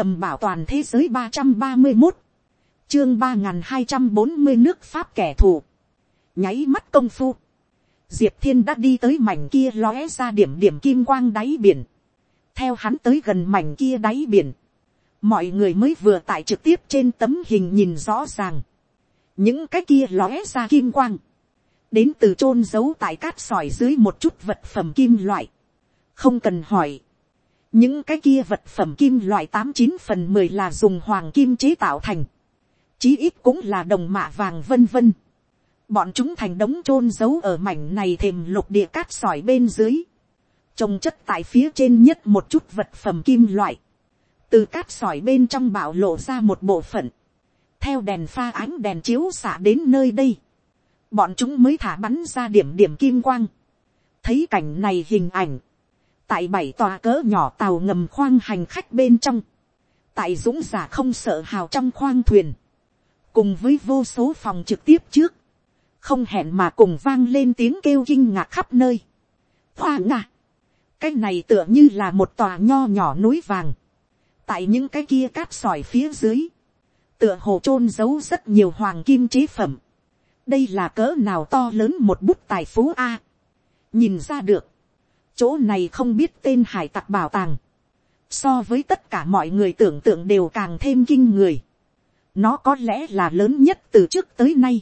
tầm bảo toàn thế giới ba trăm ba mươi một, chương ba n g h n hai trăm bốn mươi nước pháp kẻ thù, nháy mắt công phu, diệp thiên đã đi tới mảnh kia lóe ra điểm điểm kim quang đáy biển, theo hắn tới gần mảnh kia đáy biển, mọi người mới vừa tại trực tiếp trên tấm hình nhìn rõ ràng, những cái kia lóe ra kim quang, đến từ chôn giấu tại cát sỏi dưới một chút vật phẩm kim loại, không cần hỏi, những cái kia vật phẩm kim loại tám chín phần mười là dùng hoàng kim chế tạo thành, chí ít cũng là đồng mạ vàng vân vân. bọn chúng thành đống chôn giấu ở mảnh này thềm lục địa cát sỏi bên dưới, trồng chất tại phía trên nhất một chút vật phẩm kim loại, từ cát sỏi bên trong bạo lộ ra một bộ phận, theo đèn pha ánh đèn chiếu xả đến nơi đây, bọn chúng mới thả bắn ra điểm điểm kim quang, thấy cảnh này hình ảnh, tại bảy tòa cỡ nhỏ tàu ngầm khoang hành khách bên trong, tại dũng giả không sợ hào trong khoang thuyền, cùng với vô số phòng trực tiếp trước, không hẹn mà cùng vang lên tiếng kêu kinh ngạc khắp nơi. Hoa ngạ, cái này tựa như là một tòa nho nhỏ núi vàng, tại những cái kia cát sỏi phía dưới, tựa hồ chôn giấu rất nhiều hoàng kim chế phẩm. đây là cỡ nào to lớn một bút tài phú a. nhìn ra được, chỗ này không biết tên hải tặc bảo tàng, so với tất cả mọi người tưởng tượng đều càng thêm kinh người. nó có lẽ là lớn nhất từ trước tới nay,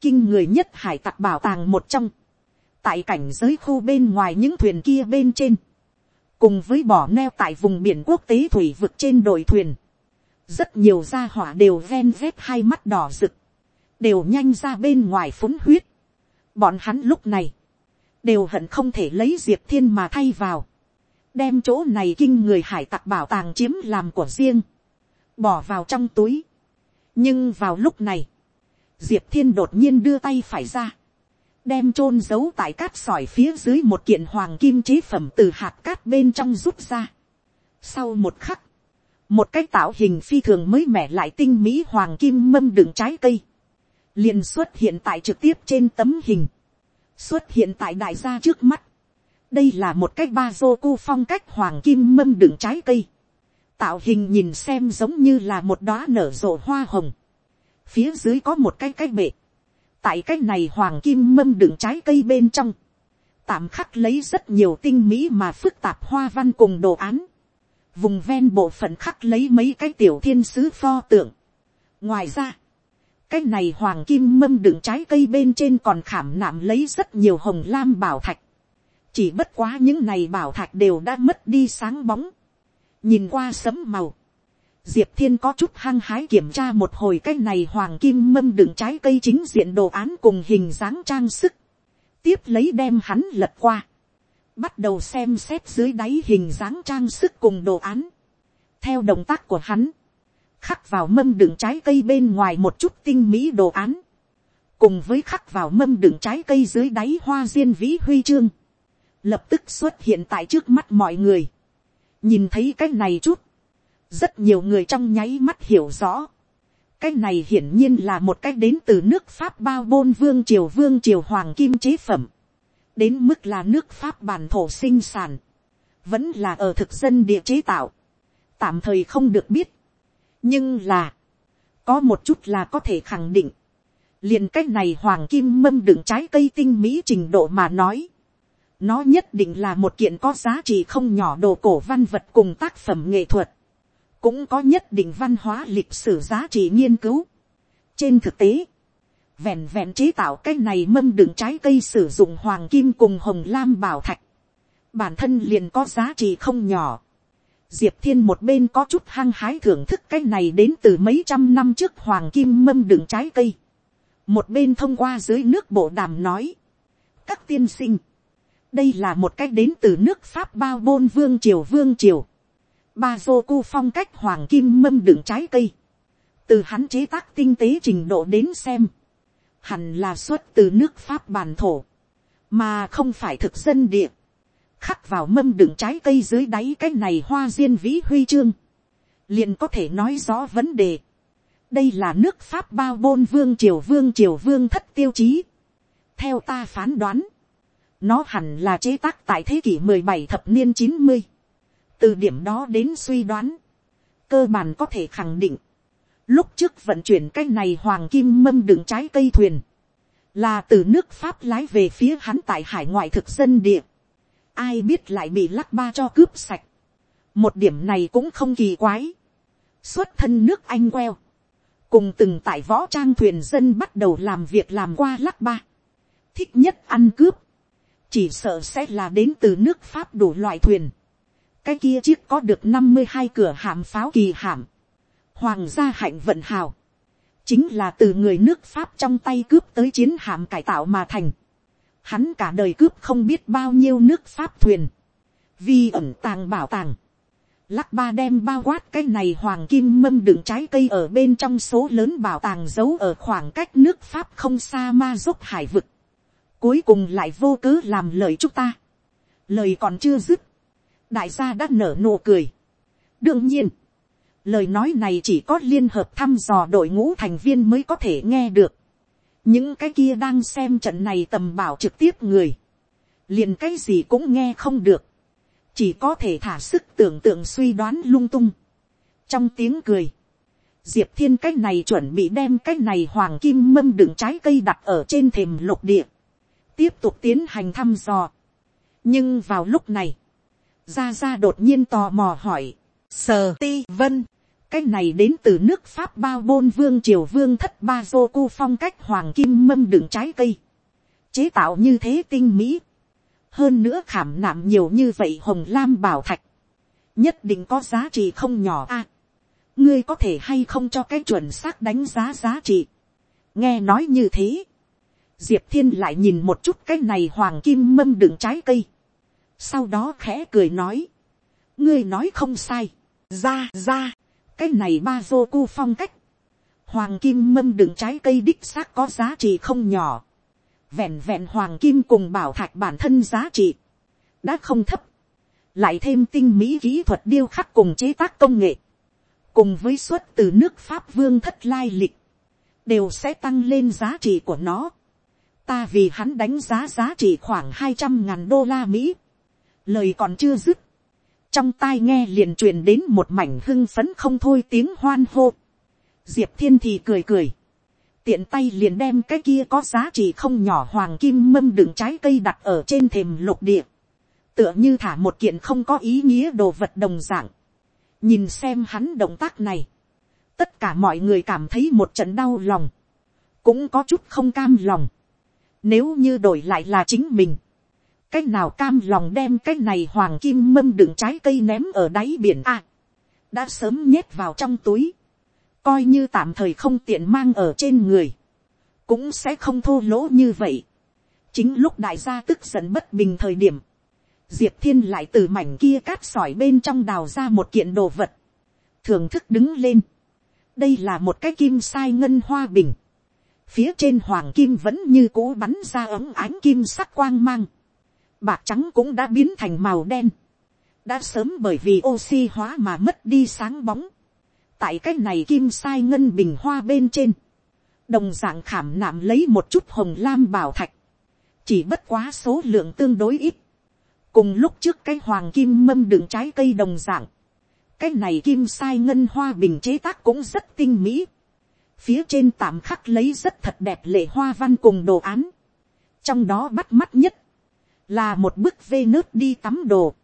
kinh người nhất hải tặc bảo tàng một trong, tại cảnh giới khu bên ngoài những thuyền kia bên trên, cùng với bỏ neo tại vùng biển quốc tế thủy vực trên đội thuyền, rất nhiều gia hỏa đều ven vét hai mắt đỏ rực, đều nhanh ra bên ngoài phúng huyết. bọn hắn lúc này, đều hận không thể lấy diệp thiên mà thay vào, đem chỗ này kinh người hải tặc bảo tàng chiếm làm của riêng, bỏ vào trong túi. nhưng vào lúc này, diệp thiên đột nhiên đưa tay phải ra, đem chôn giấu tại cát sỏi phía dưới một kiện hoàng kim chế phẩm từ hạt cát bên trong rút ra. sau một khắc, một cái tạo hình phi thường mới mẻ lại tinh mỹ hoàng kim mâm đựng trái cây, liền xuất hiện tại trực tiếp trên tấm hình xuất hiện tại đại gia trước mắt. đây là một cái ba dô cu phong cách hoàng kim mâm đựng trái cây. tạo hình nhìn xem giống như là một đóa nở rộ hoa hồng. phía dưới có một cái cái bệ. tại cái này hoàng kim mâm đựng trái cây bên trong. tạm khắc lấy rất nhiều tinh mỹ mà phức tạp hoa văn cùng đồ án. vùng ven bộ phận khắc lấy mấy cái tiểu thiên sứ pho tượng. ngoài ra, cái này hoàng kim mâm đựng trái cây bên trên còn khảm nạm lấy rất nhiều hồng lam bảo thạch. chỉ bất quá những này bảo thạch đều đã mất đi sáng bóng. nhìn qua sấm màu. diệp thiên có chút hăng hái kiểm tra một hồi cái này hoàng kim mâm đựng trái cây chính diện đồ án cùng hình dáng trang sức. tiếp lấy đem hắn lật qua. bắt đầu xem xét dưới đáy hình dáng trang sức cùng đồ án. theo động tác của hắn khắc vào mâm đựng trái cây bên ngoài một chút tinh mỹ đồ án, cùng với khắc vào mâm đựng trái cây dưới đáy hoa diên vĩ huy chương, lập tức xuất hiện tại trước mắt mọi người, nhìn thấy cái này chút, rất nhiều người trong nháy mắt hiểu rõ, cái này hiển nhiên là một cái đến từ nước pháp bao bôn vương triều vương triều hoàng kim chế phẩm, đến mức là nước pháp bản thổ sinh sản, vẫn là ở thực dân địa chế tạo, tạm thời không được biết, nhưng là, có một chút là có thể khẳng định, liền cái này hoàng kim mâm đựng trái cây tinh mỹ trình độ mà nói, nó nhất định là một kiện có giá trị không nhỏ đồ cổ văn vật cùng tác phẩm nghệ thuật, cũng có nhất định văn hóa lịch sử giá trị nghiên cứu. trên thực tế, vẹn vẹn chế tạo cái này mâm đựng trái cây sử dụng hoàng kim cùng hồng lam bảo thạch, bản thân liền có giá trị không nhỏ diệp thiên một bên có chút hăng hái thưởng thức cái này đến từ mấy trăm năm trước hoàng kim mâm đựng trái cây. một bên thông qua dưới nước bộ đàm nói. các tiên sinh, đây là một cách đến từ nước pháp bao bôn vương triều vương triều. ba dô cu phong cách hoàng kim mâm đựng trái cây. từ hắn chế tác tinh tế trình độ đến xem. hẳn là xuất từ nước pháp bản thổ. mà không phải thực dân địa khắc vào mâm đựng trái cây dưới đáy cái này hoa diên vĩ huy chương, liền có thể nói rõ vấn đề. đây là nước pháp bao bôn vương triều vương triều vương thất tiêu chí. theo ta phán đoán, nó hẳn là chế tác tại thế kỷ mười bảy thập niên chín mươi. từ điểm đó đến suy đoán, cơ bản có thể khẳng định, lúc trước vận chuyển cái này hoàng kim mâm đựng trái cây thuyền, là từ nước pháp lái về phía hắn tại hải ngoại thực dân địa, ai biết lại bị lắc ba cho cướp sạch, một điểm này cũng không kỳ quái, xuất thân nước anh queo, cùng từng tại võ trang thuyền dân bắt đầu làm việc làm qua lắc ba, thích nhất ăn cướp, chỉ sợ sẽ là đến từ nước pháp đủ loại thuyền, cái kia chiếc có được năm mươi hai cửa hàm pháo kỳ hàm, hoàng gia hạnh vận hào, chính là từ người nước pháp trong tay cướp tới chiến hạm cải tạo mà thành. Hắn cả đời cướp không biết bao nhiêu nước pháp thuyền, vì ẩn tàng bảo tàng. Lắc ba đem bao quát cái này hoàng kim mâm đựng trái cây ở bên trong số lớn bảo tàng giấu ở khoảng cách nước pháp không xa ma dốc hải vực. Cuối cùng lại vô cớ làm lời chúng ta. Lời còn chưa dứt. Đại gia đã nở nụ cười. Đương nhiên Lời nói này chỉ có liên hợp thăm dò đội ngũ thành viên mới có thể nghe được. Những cái kia đang xem trận này tầm bảo trực tiếp người. liền cái gì cũng nghe không được. Chỉ có thể thả sức tưởng tượng suy đoán lung tung. Trong tiếng cười. Diệp thiên cái này chuẩn bị đem cái này hoàng kim mâm đựng trái cây đặt ở trên thềm lục địa. Tiếp tục tiến hành thăm dò. Nhưng vào lúc này. Ra Ra đột nhiên tò mò hỏi. Sờ ti vân cái này đến từ nước pháp bao bôn vương triều vương thất ba dô cu phong cách hoàng kim mâm đựng trái cây, chế tạo như thế tinh mỹ, hơn nữa khảm nạm nhiều như vậy hồng lam bảo thạch, nhất định có giá trị không nhỏ a. ngươi có thể hay không cho cái chuẩn xác đánh giá giá trị. nghe nói như thế, diệp thiên lại nhìn một chút cái này hoàng kim mâm đựng trái cây, sau đó khẽ cười nói, ngươi nói không sai, ra ra, cái này ba dô cu phong cách, hoàng kim mâm đựng trái cây đích xác có giá trị không nhỏ, vẹn vẹn hoàng kim cùng bảo thạch bản thân giá trị, đã không thấp, lại thêm tinh mỹ kỹ thuật điêu khắc cùng chế tác công nghệ, cùng với xuất từ nước pháp vương thất lai lịch, đều sẽ tăng lên giá trị của nó. Ta vì hắn đánh giá giá trị khoảng hai trăm ngàn đô la Mỹ. Lời còn chưa dứt trong tai nghe liền truyền đến một mảnh hưng phấn không thôi tiếng hoan hô. diệp thiên thì cười cười, tiện tay liền đem cái kia có giá trị không nhỏ hoàng kim mâm đựng trái cây đặt ở trên thềm lục địa, tựa như thả một kiện không có ý nghĩa đồ vật đồng dạng. nhìn xem hắn động tác này, tất cả mọi người cảm thấy một trận đau lòng, cũng có chút không cam lòng. Nếu như đổi lại là chính mình, cách nào cam lòng đem cái này hoàng kim mâm đựng trái cây ném ở đáy biển a, đã sớm nhét vào trong túi, coi như tạm thời không tiện mang ở trên người, cũng sẽ không thô lỗ như vậy. chính lúc đại gia tức giận bất bình thời điểm, diệp thiên lại từ mảnh kia cát sỏi bên trong đào ra một kiện đồ vật, thưởng thức đứng lên. đây là một cái kim sai ngân hoa bình, phía trên hoàng kim vẫn như cũ bắn ra ấm ánh kim sắc quang mang, bạc trắng cũng đã biến thành màu đen, đã sớm bởi vì oxy hóa mà mất đi sáng bóng, tại cái này kim sai ngân bình hoa bên trên, đồng d ạ n g khảm nạm lấy một chút hồng lam bảo thạch, chỉ bất quá số lượng tương đối ít, cùng lúc trước cái hoàng kim mâm đựng trái cây đồng d ạ n g cái này kim sai ngân hoa bình chế tác cũng rất tinh mỹ, phía trên tạm khắc lấy rất thật đẹp lệ hoa văn cùng đồ án, trong đó bắt mắt nhất, là một bức vê nớt đi tắm đồ,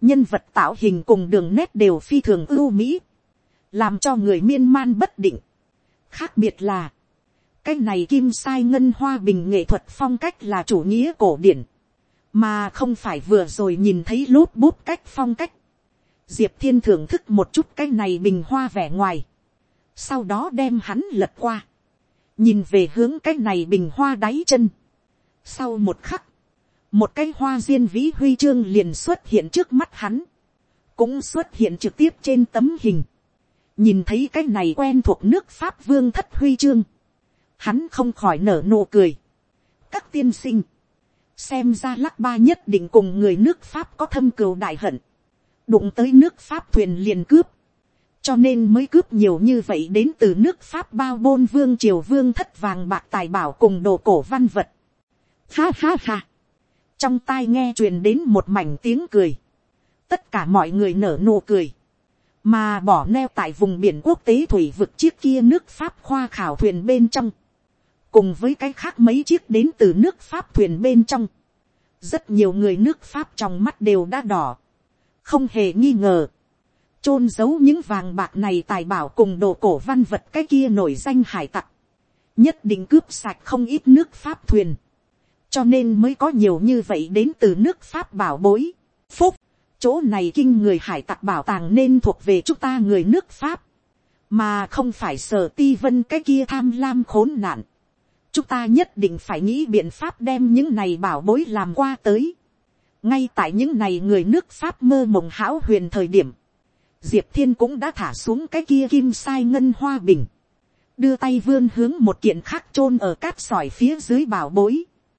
nhân vật tạo hình cùng đường nét đều phi thường ưu mỹ, làm cho người miên man bất định. khác biệt là, cái này kim sai ngân hoa bình nghệ thuật phong cách là chủ nghĩa cổ điển, mà không phải vừa rồi nhìn thấy lút bút cách phong cách. diệp thiên thưởng thức một chút cái này bình hoa vẻ ngoài, sau đó đem hắn lật qua, nhìn về hướng cái này bình hoa đáy chân. sau một khắc, một cái hoa diên vĩ huy chương liền xuất hiện trước mắt hắn, cũng xuất hiện trực tiếp trên tấm hình, nhìn thấy cái này quen thuộc nước pháp vương thất huy chương, hắn không khỏi nở nụ cười. các tiên sinh, xem ra lắc ba nhất định cùng người nước pháp có thâm cừu đại hận, đụng tới nước pháp thuyền liền cướp, cho nên mới cướp nhiều như vậy đến từ nước pháp bao bôn vương triều vương thất vàng bạc tài bảo cùng đồ cổ văn vật. Ha ha ha trong tai nghe truyền đến một mảnh tiếng cười, tất cả mọi người nở nụ cười, mà bỏ neo tại vùng biển quốc tế thủy vực chiếc kia nước pháp khoa khảo thuyền bên trong, cùng với cái khác mấy chiếc đến từ nước pháp thuyền bên trong, rất nhiều người nước pháp trong mắt đều đã đỏ, không hề nghi ngờ, chôn giấu những vàng bạc này tài bảo cùng đồ cổ văn vật cái kia nổi danh hải tặc, nhất định cướp sạch không ít nước pháp thuyền, cho nên mới có nhiều như vậy đến từ nước pháp bảo bối, phúc, chỗ này kinh người hải tặc bảo tàng nên thuộc về chúng ta người nước pháp, mà không phải sở ti vân cái kia tham lam khốn nạn. chúng ta nhất định phải nghĩ biện pháp đem những này bảo bối làm qua tới. ngay tại những này người nước pháp mơ mộng hão huyền thời điểm, diệp thiên cũng đã thả xuống cái kia kim sai ngân hoa bình, đưa tay vươn hướng một kiện khác chôn ở cát sỏi phía dưới bảo bối,